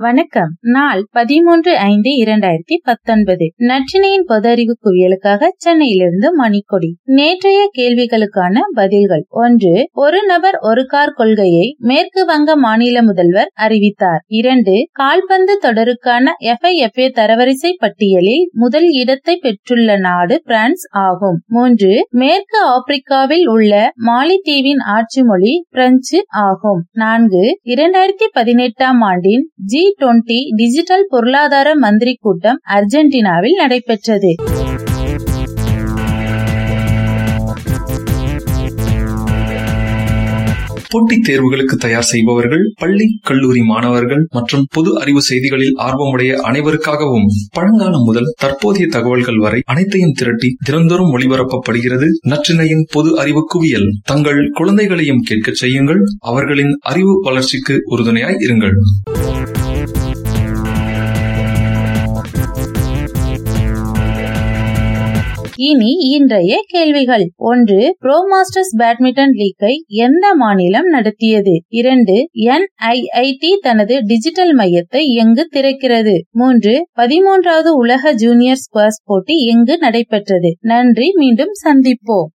வணக்கம். நாள் பதிமூன்று ஐந்து இரண்டாயிரத்தி பத்தொன்பது. நற்றினையின் அறிவு குவியலுக்காக சென்னையிலிருந்து மணிக்கொடி. நேற்றைய கேள்விகளுக்கான பதில்கள். ஒன்று ஒரு நபர் ஒரு கார் கொள்கையை மேற்கு வங்க மாநில முதல்வர் அறிவித்தார். இரண்டு கால்பந்து தொடருக்கான எஃப்ஐஎஃப்ஏ தரவரிசை பட்டியலில் முதல் இடத்தை பெற்றுள்ள நாடு பிரான்ஸ் ஆகும். மூன்று மேற்கு ஆப்பிரிக்காவில் உள்ள மாலித்தீவின் ஆட்சி மொழி பிரெஞ்சு ஆகும். நான்கு இரண்டாயிரத்தி பதினெட்டாம் ஆண்டின் ஜி டுவெண்டி டிஜிட்டல் பொருளாதார மந்திரி கூட்டம் அர்ஜென்டினாவில் நடைபெற்றது. போட்டித் தேர்வுகளுக்கு தயார் செய்பவர்கள் பள்ளி கல்லூரி மாணவர்கள் மற்றும் பொது அறிவு செய்திகளில் ஆர்வமுடைய அனைவருக்காகவும் பழங்காலம் முதல் தற்போதைய தகவல்கள் வரை அனைத்தையும் திரட்டி தினந்தோறும் ஒளிபரப்பப்படுகிறது நற்றினையின் பொது அறிவு குவியல். தங்கள் குழந்தைகளையும் கேட்கச் செய்யுங்கள் அவர்களின் அறிவு வளர்ச்சிக்கு உறுதுணையாய் இருங்கள். இனி இன்றைய கேள்விகள். ஒன்று ப்ரோ மாஸ்டர்ஸ் பேட்மிண்டன் லீக்கை எந்த மாநிலம் நடத்தியது? இரண்டு என்ஐஐடி தனது டிஜிட்டல் மையத்தை எங்கு திறக்கிறது? மூன்று பதிமூன்றாவது உலக ஜூனியர் ஸ்குவாஷ் போட்டி எங்கு நடைபெற்றது? நன்றி மீண்டும் சந்திப்போம்.